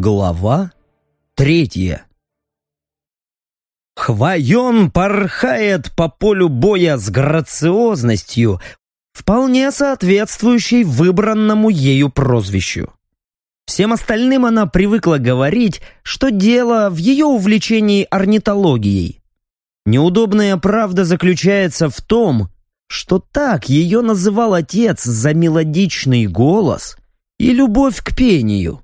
Глава третья Хвайон порхает по полю боя с грациозностью, вполне соответствующей выбранному ею прозвищу. Всем остальным она привыкла говорить, что дело в ее увлечении орнитологией. Неудобная правда заключается в том, что так ее называл отец за мелодичный голос и любовь к пению.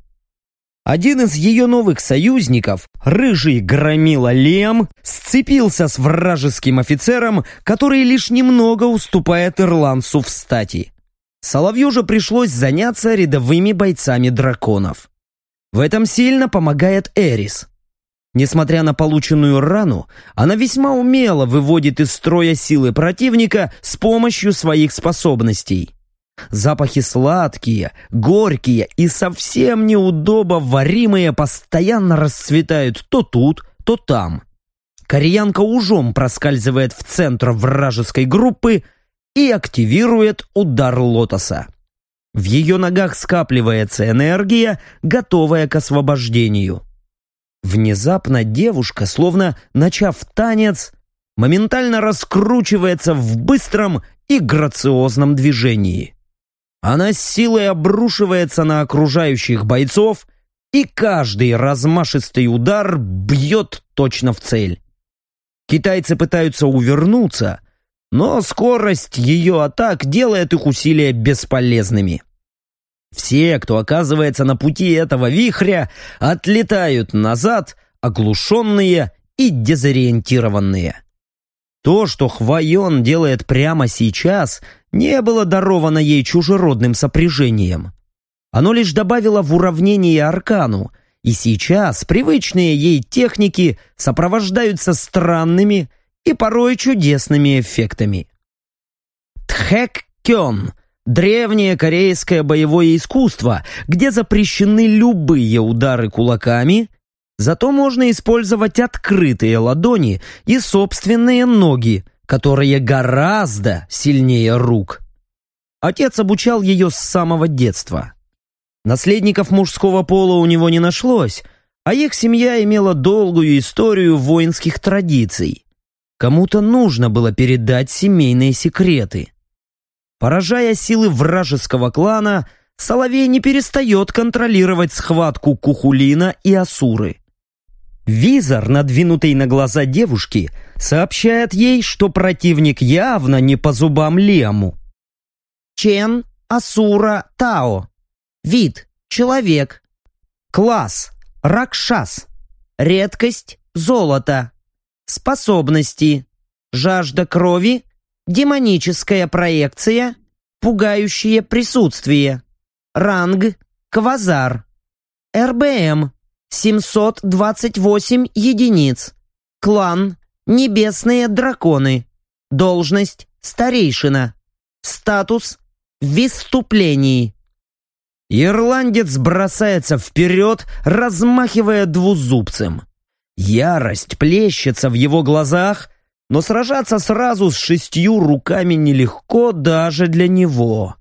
Один из ее новых союзников, рыжий громила Лем, сцепился с вражеским офицером, который лишь немного уступает ирландцу в стати. Соловью же пришлось заняться рядовыми бойцами драконов. В этом сильно помогает Эрис. Несмотря на полученную рану, она весьма умело выводит из строя силы противника с помощью своих способностей. Запахи сладкие, горькие и совсем неудобоваримые постоянно расцветают то тут, то там. Кореянка ужом проскальзывает в центр вражеской группы и активирует удар лотоса. В ее ногах скапливается энергия, готовая к освобождению. Внезапно девушка, словно начав танец, моментально раскручивается в быстром и грациозном движении. Она с силой обрушивается на окружающих бойцов, и каждый размашистый удар бьет точно в цель. Китайцы пытаются увернуться, но скорость ее атак делает их усилия бесполезными. Все, кто оказывается на пути этого вихря, отлетают назад, оглушенные и дезориентированные. То, что Хвайон делает прямо сейчас, не было даровано ей чужеродным сопряжением. Оно лишь добавило в уравнение аркану, и сейчас привычные ей техники сопровождаются странными и порой чудесными эффектами. Тхэк-кён – древнее корейское боевое искусство, где запрещены любые удары кулаками – Зато можно использовать открытые ладони и собственные ноги, которые гораздо сильнее рук. Отец обучал ее с самого детства. Наследников мужского пола у него не нашлось, а их семья имела долгую историю воинских традиций. Кому-то нужно было передать семейные секреты. Поражая силы вражеского клана, Соловей не перестает контролировать схватку Кухулина и Асуры. Визор, надвинутый на глаза девушки, сообщает ей, что противник явно не по зубам Лему. Чен Асура Тао. Вид – человек. Класс – Ракшас. Редкость – золото. Способности – жажда крови, демоническая проекция, пугающее присутствие. Ранг – квазар. РБМ 728 единиц. Клан Небесные драконы. Должность Старейшина. Статус В выступлении. Ирландец бросается вперед, размахивая двузубцем. Ярость плещется в его глазах, но сражаться сразу с шестью руками нелегко даже для него.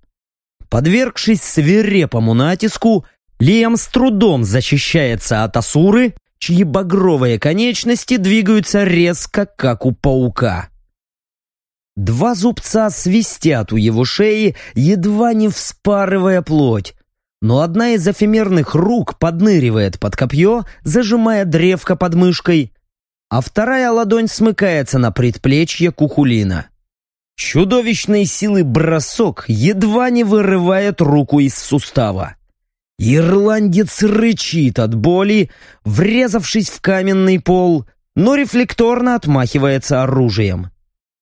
Подвергшись свирепому натиску, Лиам с трудом защищается от Асуры, чьи багровые конечности двигаются резко, как у паука. Два зубца свистят у его шеи, едва не вспарывая плоть, но одна из эфемерных рук подныривает под копье, зажимая древко под мышкой, а вторая ладонь смыкается на предплечье Кухулина. Чудовищной силы бросок едва не вырывает руку из сустава. Ирландец рычит от боли, врезавшись в каменный пол, но рефлекторно отмахивается оружием.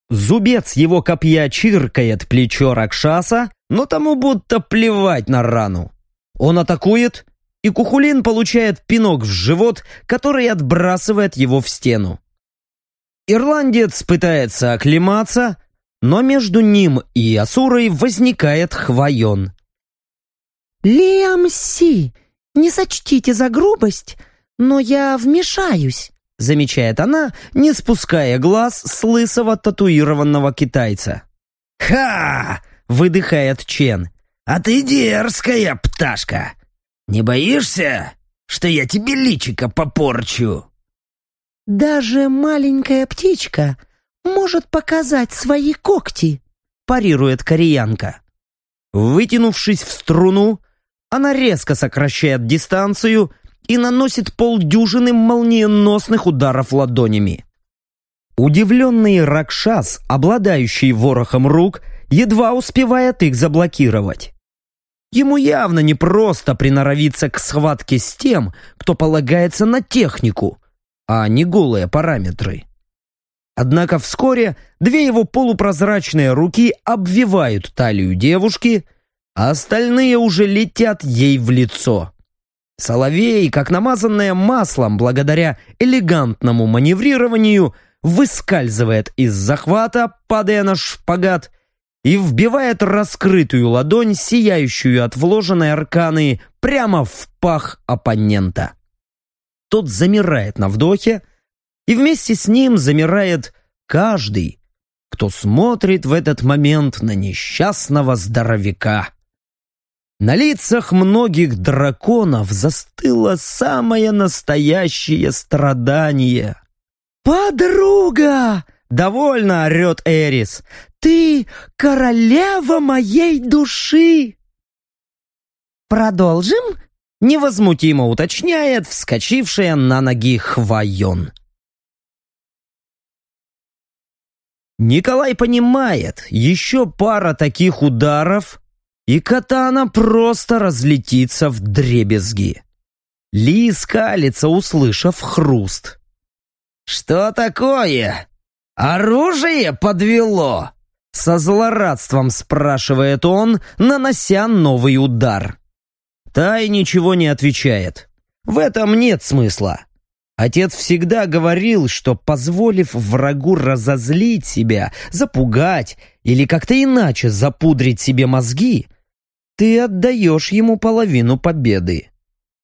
Зубец его копья чиркает плечо Ракшаса, но тому будто плевать на рану. Он атакует, и Кухулин получает пинок в живот, который отбрасывает его в стену. Ирландец пытается оклематься, но между ним и Асурой возникает Хвайон. «Лиам Си, не сочтите за грубость, но я вмешаюсь», замечает она, не спуская глаз с лысого татуированного китайца. «Ха!» — выдыхает Чен. «А ты дерзкая пташка! Не боишься, что я тебе личико попорчу!» «Даже маленькая птичка может показать свои когти», парирует кореянка. Вытянувшись в струну, она резко сокращает дистанцию и наносит полдюжины молниеносных ударов ладонями. Удивленный Ракшас, обладающий ворохом рук, едва успевает их заблокировать. Ему явно не просто приноровиться к схватке с тем, кто полагается на технику, а не голые параметры. Однако вскоре две его полупрозрачные руки обвивают талию девушки, а остальные уже летят ей в лицо. Соловей, как намазанная маслом благодаря элегантному маневрированию, выскальзывает из захвата, падая на шпагат, и вбивает раскрытую ладонь, сияющую от вложенной арканы, прямо в пах оппонента. Тот замирает на вдохе, и вместе с ним замирает каждый, кто смотрит в этот момент на несчастного здоровяка. На лицах многих драконов застыло самое настоящее страдание. «Подруга!» — довольно орет Эрис. «Ты королева моей души!» «Продолжим?» — невозмутимо уточняет вскочившая на ноги Хвайон. Николай понимает, еще пара таких ударов, и катана просто разлетится в дребезги. Ли скалится, услышав хруст. «Что такое? Оружие подвело?» Со злорадством спрашивает он, нанося новый удар. Тай ничего не отвечает. В этом нет смысла. Отец всегда говорил, что, позволив врагу разозлить себя, запугать или как-то иначе запудрить себе мозги, ты отдаешь ему половину победы.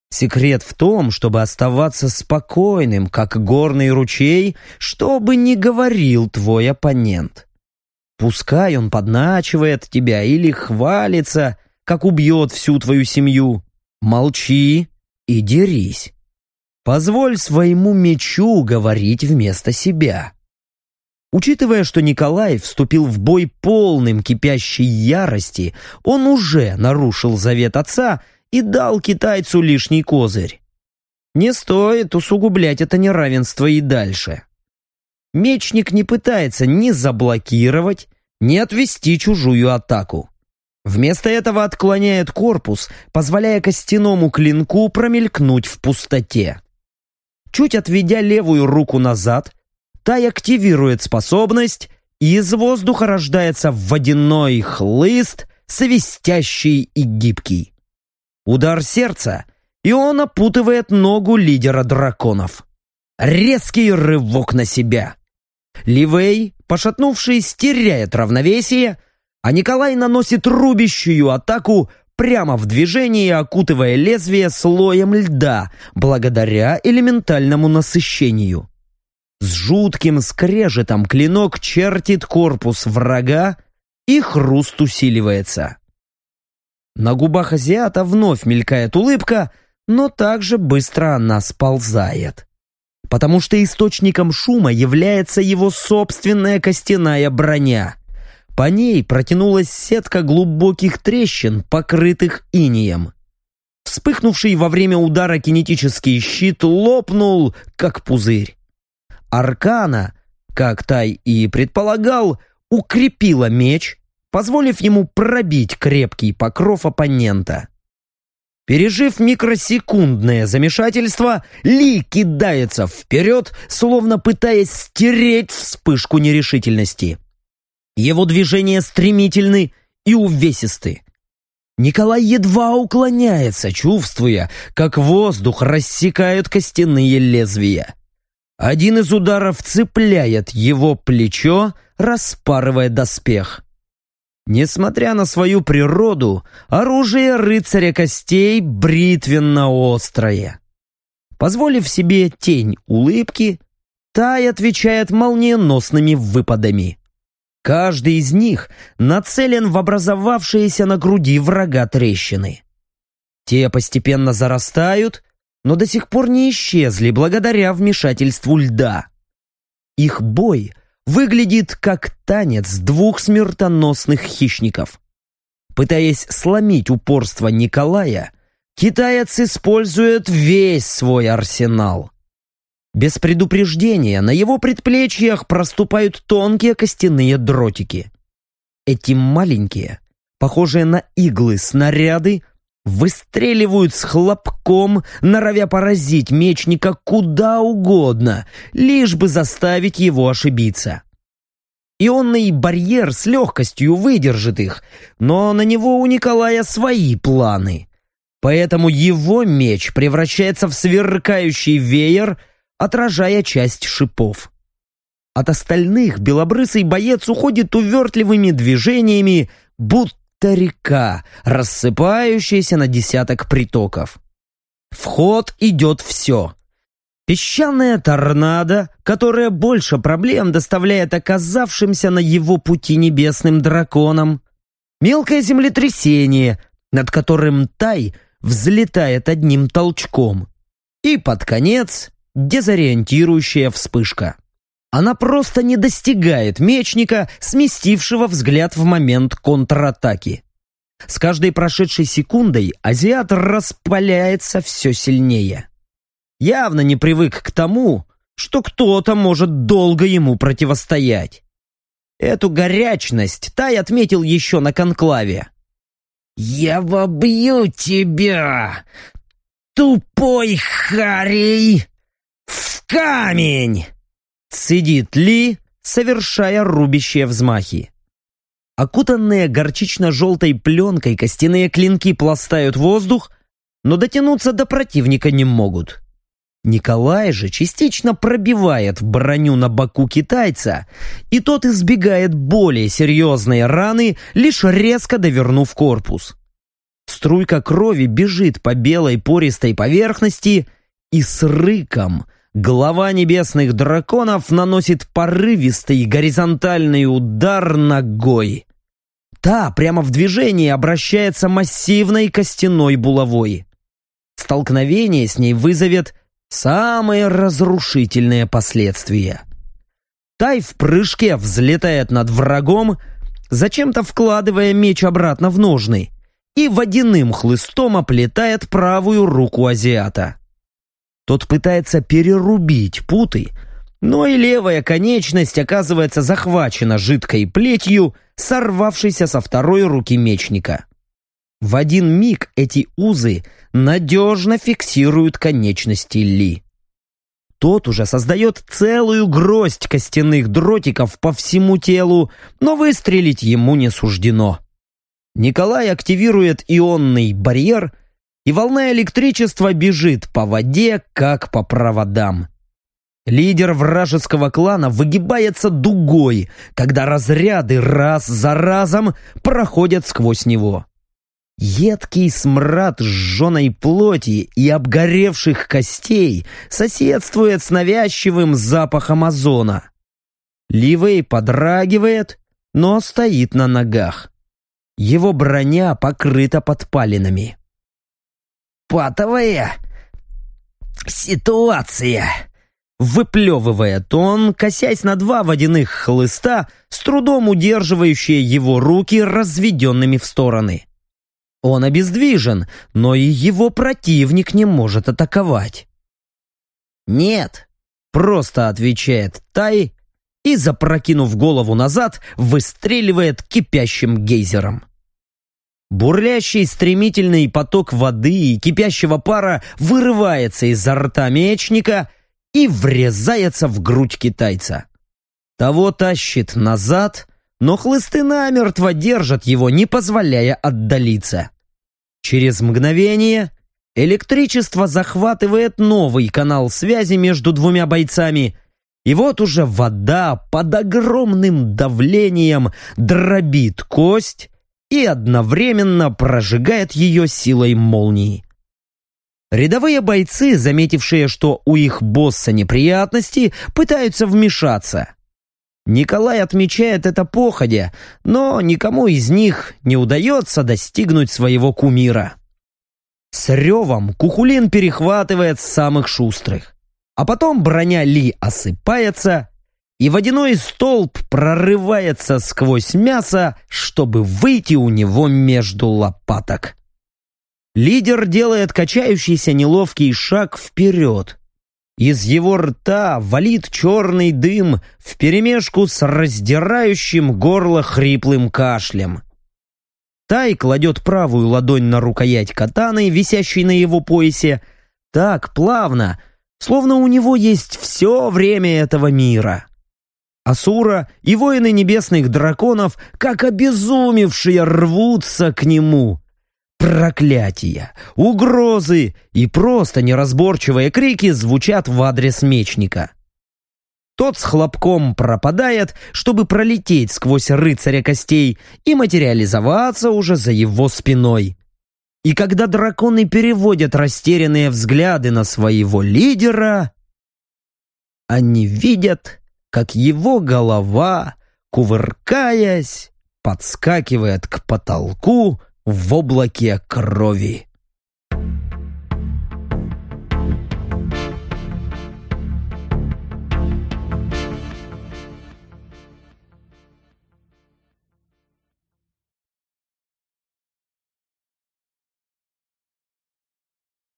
Секрет в том, чтобы оставаться спокойным, как горный ручей, что бы ни говорил твой оппонент. Пускай он подначивает тебя или хвалится, как убьет всю твою семью. Молчи и дерись. Позволь своему мечу говорить вместо себя. Учитывая, что Николай вступил в бой полным кипящей ярости, он уже нарушил завет отца и дал китайцу лишний козырь. Не стоит усугублять это неравенство и дальше. Мечник не пытается ни заблокировать, ни отвести чужую атаку. Вместо этого отклоняет корпус, позволяя костяному клинку промелькнуть в пустоте. Чуть отведя левую руку назад, Тай активирует способность, и из воздуха рождается водяной хлыст, свистящий и гибкий. Удар сердца, и он опутывает ногу лидера драконов. Резкий рывок на себя. Ливей, пошатнувшись, теряет равновесие, а Николай наносит рубящую атаку прямо в движении, окутывая лезвие слоем льда, благодаря элементальному насыщению. С жутким скрежетом клинок чертит корпус врага, и хруст усиливается. На губах азиата вновь мелькает улыбка, но также быстро она сползает. Потому что источником шума является его собственная костяная броня. По ней протянулась сетка глубоких трещин, покрытых инием. Вспыхнувший во время удара кинетический щит лопнул, как пузырь. Аркана, как Тай и предполагал, укрепила меч, позволив ему пробить крепкий покров оппонента. Пережив микросекундное замешательство, Ли кидается вперед, словно пытаясь стереть вспышку нерешительности. Его движения стремительны и увесисты. Николай едва уклоняется, чувствуя, как воздух рассекают костяные лезвия. Один из ударов цепляет его плечо, распарывая доспех. Несмотря на свою природу, оружие рыцаря костей бритвенно-острое. Позволив себе тень улыбки, Тай отвечает молниеносными выпадами. Каждый из них нацелен в образовавшиеся на груди врага трещины. Те постепенно зарастают, но до сих пор не исчезли благодаря вмешательству льда. Их бой выглядит как танец двух смертоносных хищников. Пытаясь сломить упорство Николая, китаец использует весь свой арсенал. Без предупреждения на его предплечьях проступают тонкие костяные дротики. Эти маленькие, похожие на иглы снаряды, выстреливают с хлопком, норовя поразить мечника куда угодно, лишь бы заставить его ошибиться. Ионный барьер с легкостью выдержит их, но на него у Николая свои планы. Поэтому его меч превращается в сверкающий веер, отражая часть шипов. От остальных белобрысый боец уходит увертливыми движениями, будто река, рассыпающаяся на десяток притоков. В ход идет все. Песчаная торнадо, которая больше проблем доставляет оказавшимся на его пути небесным драконам. Мелкое землетрясение, над которым Тай взлетает одним толчком. И под конец дезориентирующая вспышка. Она просто не достигает мечника, сместившего взгляд в момент контратаки. С каждой прошедшей секундой азиат распаляется все сильнее. Явно не привык к тому, что кто-то может долго ему противостоять. Эту горячность Тай отметил еще на конклаве. «Я вобью тебя, тупой Харей, в камень!» Цедит Ли, совершая рубящие взмахи. Окутанные горчично-желтой пленкой костяные клинки пластают воздух, но дотянуться до противника не могут. Николай же частично пробивает броню на боку китайца, и тот избегает более серьезной раны, лишь резко довернув корпус. Струйка крови бежит по белой пористой поверхности и с рыком глава небесных драконов наносит порывистый горизонтальный удар ногой. Та прямо в движении обращается массивной костяной булавой. Столкновение с ней вызовет самые разрушительные последствия. Тай в прыжке взлетает над врагом, зачем-то вкладывая меч обратно в ножны, и водяным хлыстом оплетает правую руку азиата. Тот пытается перерубить путы, но и левая конечность оказывается захвачена жидкой плетью, сорвавшейся со второй руки мечника. В один миг эти узы надежно фиксируют конечности Ли. Тот уже создает целую гроздь костяных дротиков по всему телу, но выстрелить ему не суждено. Николай активирует ионный барьер, и волна электричества бежит по воде, как по проводам. Лидер вражеского клана выгибается дугой, когда разряды раз за разом проходят сквозь него. Едкий смрад сжженной плоти и обгоревших костей соседствует с навязчивым запахом озона. Ливей подрагивает, но стоит на ногах. Его броня покрыта подпалинами. «Патовая ситуация!» Выплевывает он, косясь на два водяных хлыста, с трудом удерживающие его руки разведенными в стороны. Он обездвижен, но и его противник не может атаковать. «Нет», — просто отвечает Тай и, запрокинув голову назад, выстреливает кипящим гейзером. Бурлящий стремительный поток воды и кипящего пара вырывается изо рта мечника и врезается в грудь китайца. Того тащит назад, но хлысты намертво держат его, не позволяя отдалиться. Через мгновение электричество захватывает новый канал связи между двумя бойцами, и вот уже вода под огромным давлением дробит кость и одновременно прожигает ее силой молнии. Рядовые бойцы, заметившие, что у их босса неприятности, пытаются вмешаться. Николай отмечает это походя, но никому из них не удается достигнуть своего кумира. С ревом Кухулин перехватывает самых шустрых. А потом броня Ли осыпается, и водяной столб прорывается сквозь мясо, чтобы выйти у него между лопаток. Лидер делает качающийся неловкий шаг вперед. Из его рта валит черный дым вперемешку с раздирающим горло хриплым кашлем. Тай кладет правую ладонь на рукоять катаны, висящей на его поясе, так плавно, словно у него есть все время этого мира. Асура и воины небесных драконов, как обезумевшие, рвутся к нему. Проклятия, угрозы и просто неразборчивые крики звучат в адрес мечника. Тот с хлопком пропадает, чтобы пролететь сквозь рыцаря костей и материализоваться уже за его спиной. И когда драконы переводят растерянные взгляды на своего лидера, они видят как его голова, кувыркаясь, подскакивает к потолку в облаке крови.